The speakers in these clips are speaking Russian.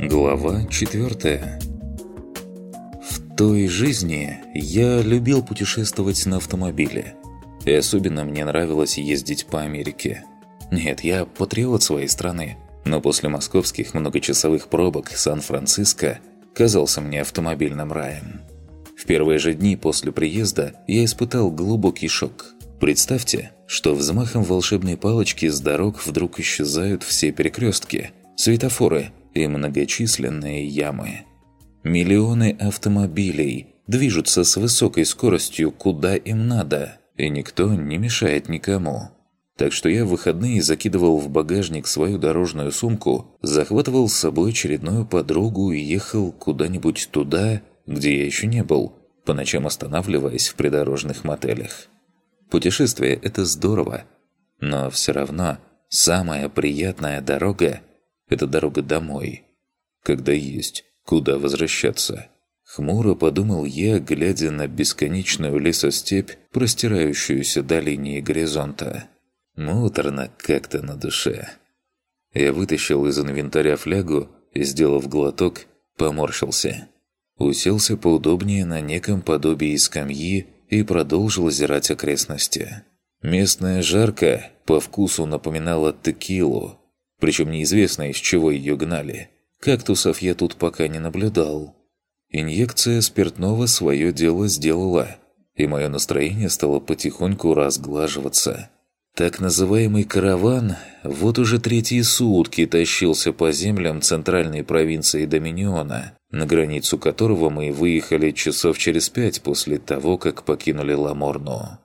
Глава 4 В той жизни я любил путешествовать на автомобиле. И особенно мне нравилось ездить по Америке. Нет, я патриот своей страны, но после московских многочасовых пробок Сан-Франциско казался мне автомобильным раем. В первые же дни после приезда я испытал глубокий шок. Представьте, что взмахом волшебной палочки с дорог вдруг исчезают все перекрестки, светофоры – и многочисленные ямы. Миллионы автомобилей движутся с высокой скоростью куда им надо, и никто не мешает никому. Так что я в выходные закидывал в багажник свою дорожную сумку, захватывал с собой очередную подругу и ехал куда-нибудь туда, где я еще не был, по ночам останавливаясь в придорожных мотелях. Путешествие – это здорово, но все равно самая приятная дорога это дорога домой. Когда есть куда возвращаться. Хмуро подумал я, глядя на бесконечную лесостепь, простирающуюся до линии горизонта. Муторно как-то на душе. Я вытащил из инвентаря флягу и, сделав глоток, поморщился. Уселся поудобнее на неком подобии скамьи и продолжил озирать окрестности. Местная жарка по вкусу напоминала текилу, причем неизвестно, из чего ее гнали. Кактусов я тут пока не наблюдал. Инъекция спиртного свое дело сделала, и мое настроение стало потихоньку разглаживаться. Так называемый караван вот уже третьи сутки тащился по землям центральной провинции Доминиона, на границу которого мы выехали часов через пять после того, как покинули Ламорну.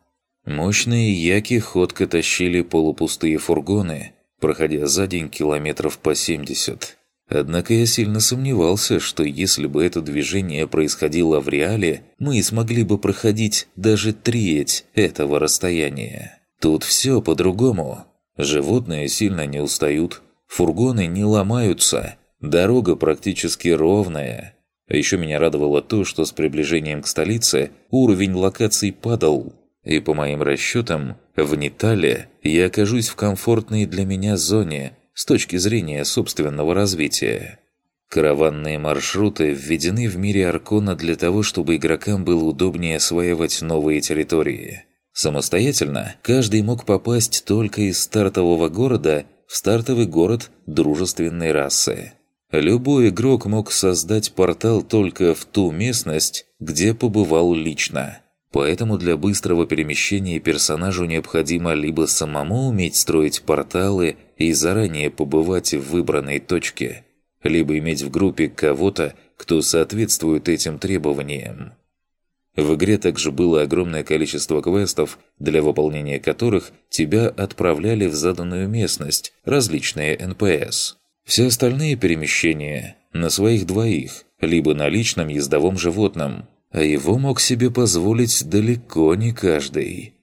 Мощные яки ходко тащили полупустые фургоны, проходя за день километров по 70. Однако я сильно сомневался, что если бы это движение происходило в реале, мы смогли бы проходить даже треть этого расстояния. Тут все по-другому. Животные сильно не устают, фургоны не ломаются, дорога практически ровная. А еще меня радовало то, что с приближением к столице уровень локаций падал – и по моим расчетам, в Нитале я окажусь в комфортной для меня зоне с точки зрения собственного развития. Караванные маршруты введены в мире Аркона для того, чтобы игрокам было удобнее осваивать новые территории. Самостоятельно каждый мог попасть только из стартового города в стартовый город дружественной расы. Любой игрок мог создать портал только в ту местность, где побывал лично – Поэтому для быстрого перемещения персонажу необходимо либо самому уметь строить порталы и заранее побывать в выбранной точке, либо иметь в группе кого-то, кто соответствует этим требованиям. В игре также было огромное количество квестов, для выполнения которых тебя отправляли в заданную местность различные НПС. Все остальные перемещения на своих двоих, либо на личном ездовом животном – а его мог себе позволить далеко не каждый.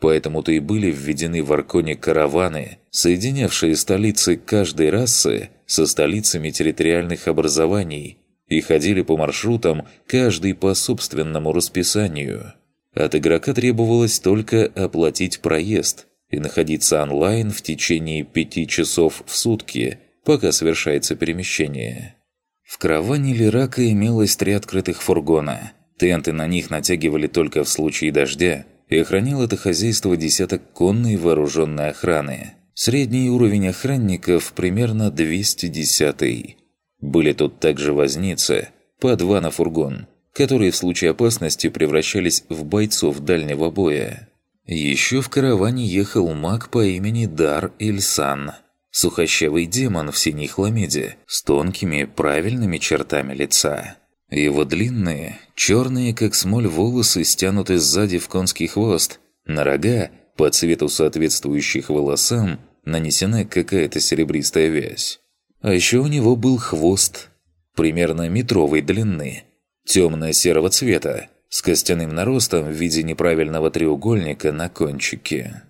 Поэтому-то и были введены в Арконе караваны, соединявшие столицы каждой расы со столицами территориальных образований и ходили по маршрутам, каждый по собственному расписанию. От игрока требовалось только оплатить проезд и находиться онлайн в течение пяти часов в сутки, пока совершается перемещение. В караване Лирака имелось три открытых фургона – Тенты на них натягивали только в случае дождя, и охранял это хозяйство десяток конной вооруженной охраны. Средний уровень охранников примерно 210 -й. Были тут также возницы, по два на фургон, которые в случае опасности превращались в бойцов дальнего боя. Еще в караване ехал маг по имени Дар Ильсан, сухощавый демон в синей хламиде, с тонкими правильными чертами лица. Его длинные, черные как смоль волосы стянуты сзади в конский хвост. На рога, по цвету соответствующих волосам, нанесена какая-то серебристая вязь. А еще у него был хвост, примерно метровой длины, темно-серого цвета, с костяным наростом в виде неправильного треугольника на кончике.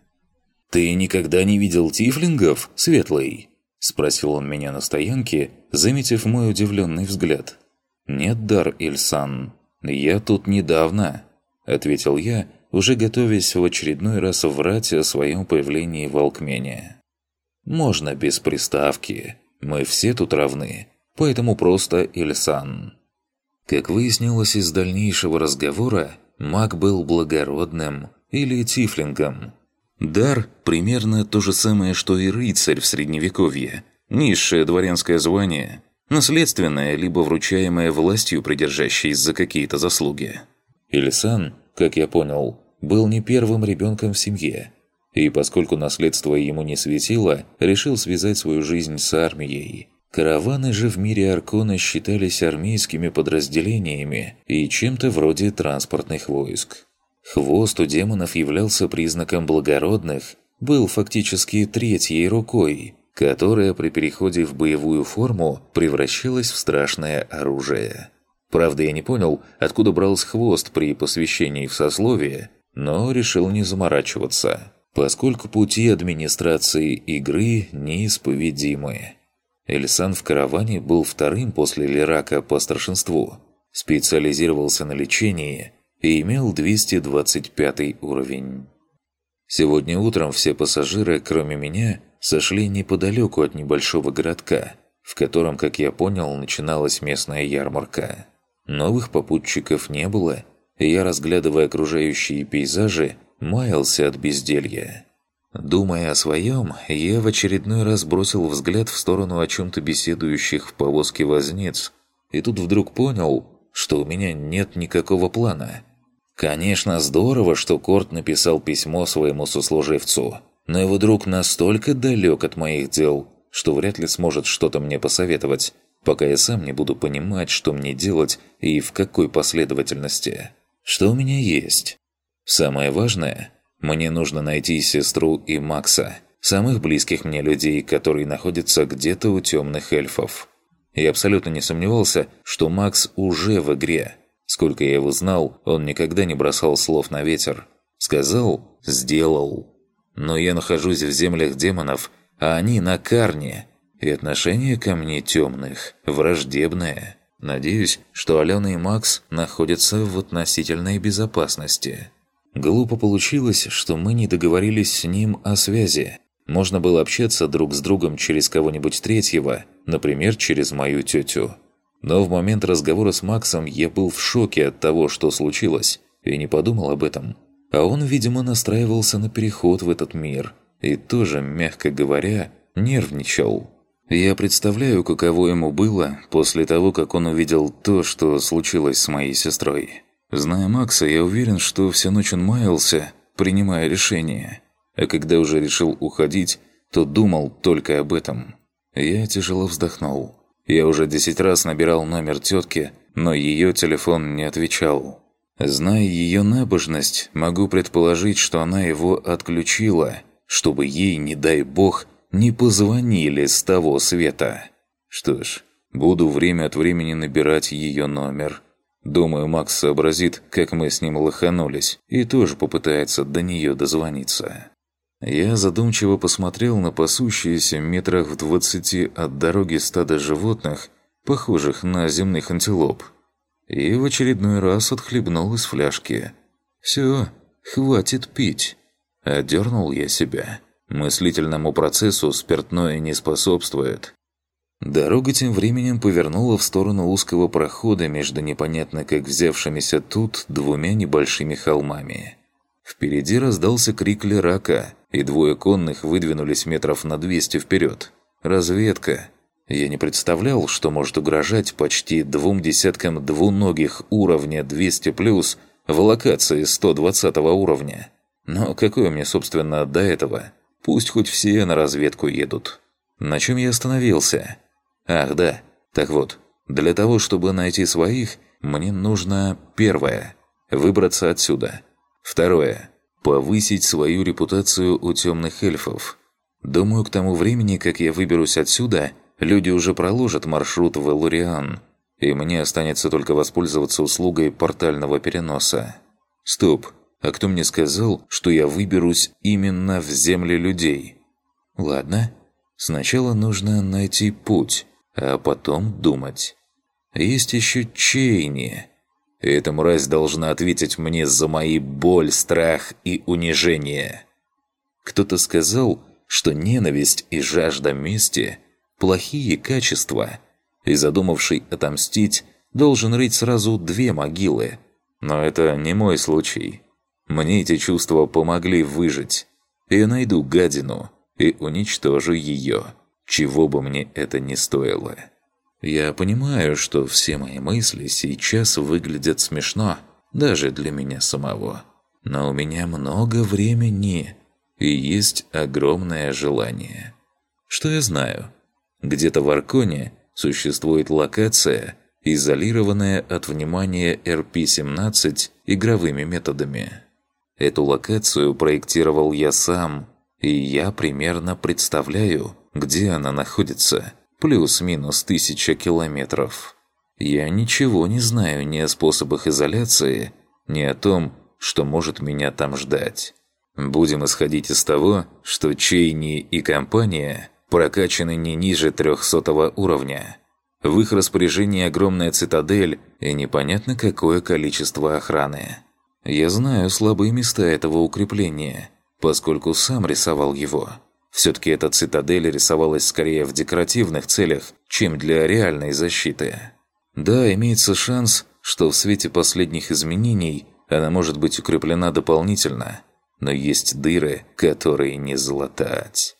«Ты никогда не видел тифлингов, Светлый?» – спросил он меня на стоянке, заметив мой удивленный взгляд. «Нет, Дар Ильсан, я тут недавно», – ответил я, уже готовясь в очередной раз врать о своем появлении в Алкмене. «Можно без приставки. Мы все тут равны. поэтому просто Ильсан. Как выяснилось из дальнейшего разговора, маг был благородным или тифлингом. Дар – примерно то же самое, что и рыцарь в Средневековье. Низшее дворянское звание, наследственное, либо вручаемое властью, придержащей за какие-то заслуги. Ильсан, как я понял, был не первым ребенком в семье, и поскольку наследство ему не светило, решил связать свою жизнь с армией. Караваны же в мире Аркона считались армейскими подразделениями и чем-то вроде транспортных войск. Хвост у демонов являлся признаком благородных, был фактически третьей рукой, которая при переходе в боевую форму превращалась в страшное оружие. Правда, я не понял, откуда брался хвост при посвящении в сословие, но решил не заморачиваться, поскольку пути администрации игры неисповедимы. Эльсан в караване был вторым после Лирака по старшинству, специализировался на лечении и имел 225 уровень. Сегодня утром все пассажиры, кроме меня, сошли неподалеку от небольшого городка, в котором, как я понял, начиналась местная ярмарка. Новых попутчиков не было, и я, разглядывая окружающие пейзажи, маялся от безделья. Думая о своем, я в очередной раз бросил взгляд в сторону о чем-то беседующих в повозке возниц, и тут вдруг понял, что у меня нет никакого плана. Конечно, здорово, что Корт написал письмо своему сослуживцу, но его друг настолько далек от моих дел, что вряд ли сможет что-то мне посоветовать, пока я сам не буду понимать, что мне делать и в какой последовательности. Что у меня есть? Самое важное – мне нужно найти сестру и Макса, самых близких мне людей, которые находятся где-то у темных эльфов. Я абсолютно не сомневался, что Макс уже в игре. Сколько я его знал, он никогда не бросал слов на ветер. Сказал – сделал. Но я нахожусь в землях демонов, а они на Карне – и отношение ко мне темных, враждебное. Надеюсь, что Алена и Макс находятся в относительной безопасности. Глупо получилось, что мы не договорились с ним о связи. Можно было общаться друг с другом через кого-нибудь третьего, например, через мою тетю. Но в момент разговора с Максом я был в шоке от того, что случилось, и не подумал об этом. А он, видимо, настраивался на переход в этот мир, и тоже, мягко говоря, нервничал. Я представляю, каково ему было после того, как он увидел то, что случилось с моей сестрой. Зная Макса, я уверен, что всю ночь он маялся, принимая решение. А когда уже решил уходить, то думал только об этом. Я тяжело вздохнул. Я уже десять раз набирал номер тетки, но ее телефон не отвечал. Зная ее набожность, могу предположить, что она его отключила, чтобы ей, не дай бог, не позвонили с того света. Что ж, буду время от времени набирать ее номер. Думаю, Макс сообразит, как мы с ним лоханулись, и тоже попытается до нее дозвониться. Я задумчиво посмотрел на пасущиеся метрах в двадцати от дороги стадо животных, похожих на земных антилоп, и в очередной раз отхлебнул из фляжки. «Все, хватит пить!» Одернул я себя. Мыслительному процессу спиртное не способствует. Дорога тем временем повернула в сторону узкого прохода между непонятно как взявшимися тут двумя небольшими холмами. Впереди раздался крик Лерака, и двое конных выдвинулись метров на 200 вперед. Разведка. Я не представлял, что может угрожать почти двум десяткам двуногих уровня 200+, в локации 120 уровня. Но какое мне, собственно, до этого – Пусть хоть все на разведку едут. На чем я остановился? Ах, да. Так вот, для того, чтобы найти своих, мне нужно первое – выбраться отсюда. Второе – повысить свою репутацию у темных эльфов. Думаю, к тому времени, как я выберусь отсюда, люди уже проложат маршрут в Элуриан, и мне останется только воспользоваться услугой портального переноса. Стоп, а кто мне сказал, что я выберусь именно в земли людей? Ладно, сначала нужно найти путь, а потом думать. Есть еще Чейни. Эта мразь должна ответить мне за мои боль, страх и унижение. Кто-то сказал, что ненависть и жажда мести – плохие качества, и задумавший отомстить должен рыть сразу две могилы. Но это не мой случай. Мне эти чувства помогли выжить. Я найду гадину и уничтожу ее, чего бы мне это ни стоило. Я понимаю, что все мои мысли сейчас выглядят смешно, даже для меня самого. Но у меня много времени и есть огромное желание. Что я знаю? Где-то в Арконе существует локация, изолированная от внимания РП-17 игровыми методами. Эту локацию проектировал я сам, и я примерно представляю, где она находится, плюс-минус тысяча километров. Я ничего не знаю ни о способах изоляции, ни о том, что может меня там ждать. Будем исходить из того, что Чейни и компания прокачаны не ниже 300 уровня. В их распоряжении огромная цитадель и непонятно какое количество охраны. Я знаю слабые места этого укрепления, поскольку сам рисовал его. Все-таки эта цитадель рисовалась скорее в декоративных целях, чем для реальной защиты. Да, имеется шанс, что в свете последних изменений она может быть укреплена дополнительно, но есть дыры, которые не залатать.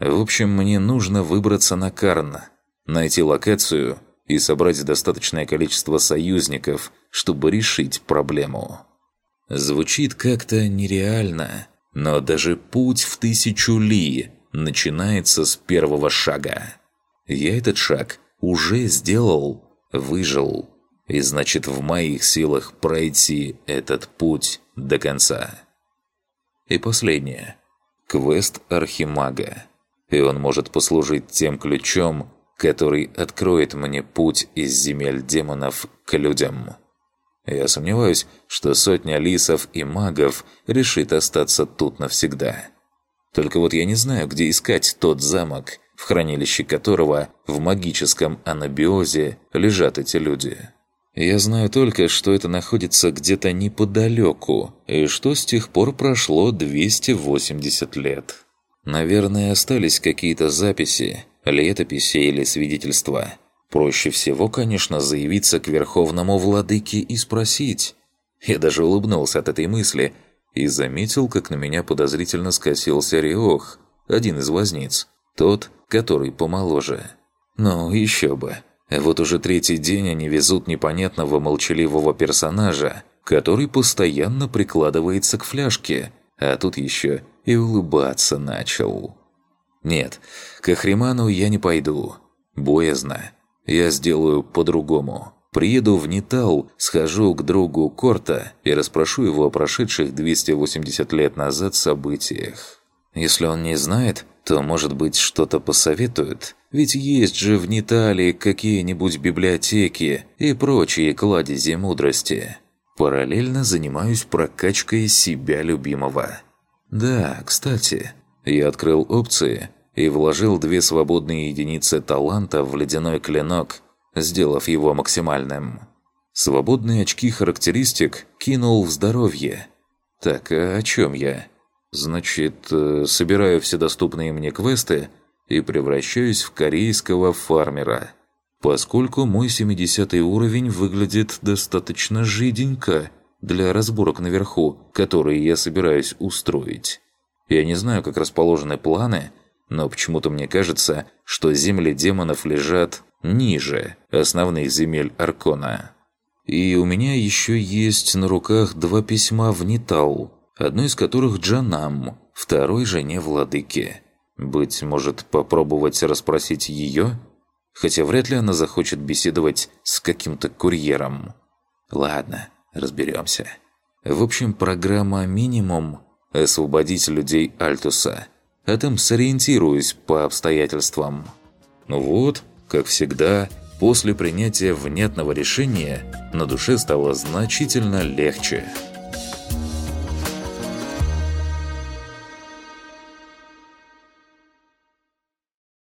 В общем, мне нужно выбраться на Карн, найти локацию и собрать достаточное количество союзников, чтобы решить проблему. Звучит как-то нереально, но даже путь в тысячу ли начинается с первого шага. Я этот шаг уже сделал, выжил, и значит в моих силах пройти этот путь до конца. И последнее. Квест Архимага. И он может послужить тем ключом, который откроет мне путь из земель демонов к людям. Я сомневаюсь, что сотня лисов и магов решит остаться тут навсегда. Только вот я не знаю, где искать тот замок, в хранилище которого в магическом анабиозе лежат эти люди. Я знаю только, что это находится где-то неподалеку, и что с тех пор прошло 280 лет. Наверное, остались какие-то записи, летописи или свидетельства – Проще всего, конечно, заявиться к верховному владыке и спросить. Я даже улыбнулся от этой мысли и заметил, как на меня подозрительно скосился Риох, один из возниц, тот, который помоложе. Ну, еще бы. Вот уже третий день они везут непонятного молчаливого персонажа, который постоянно прикладывается к фляжке, а тут еще и улыбаться начал. Нет, к Ахриману я не пойду. Боязно. Я сделаю по-другому. Приеду в Нитал, схожу к другу Корта и расспрошу его о прошедших 280 лет назад событиях. Если он не знает, то, может быть, что-то посоветует. Ведь есть же в Нитале какие-нибудь библиотеки и прочие кладези мудрости. Параллельно занимаюсь прокачкой себя любимого. Да, кстати, я открыл опции и вложил две свободные единицы таланта в ледяной клинок, сделав его максимальным. Свободные очки характеристик кинул в здоровье. Так, а о чем я? Значит, э, собираю все доступные мне квесты и превращаюсь в корейского фармера. Поскольку мой 70 уровень выглядит достаточно жиденько для разборок наверху, которые я собираюсь устроить. Я не знаю, как расположены планы, но почему-то мне кажется, что земли демонов лежат ниже основных земель Аркона. И у меня еще есть на руках два письма в Нитал, одно из которых Джанам, второй жене владыки. Быть может, попробовать расспросить ее? Хотя вряд ли она захочет беседовать с каким-то курьером. Ладно, разберемся. В общем, программа «Минимум» – освободить людей Альтуса – а там сориентируюсь по обстоятельствам. Ну вот, как всегда, после принятия внятного решения на душе стало значительно легче –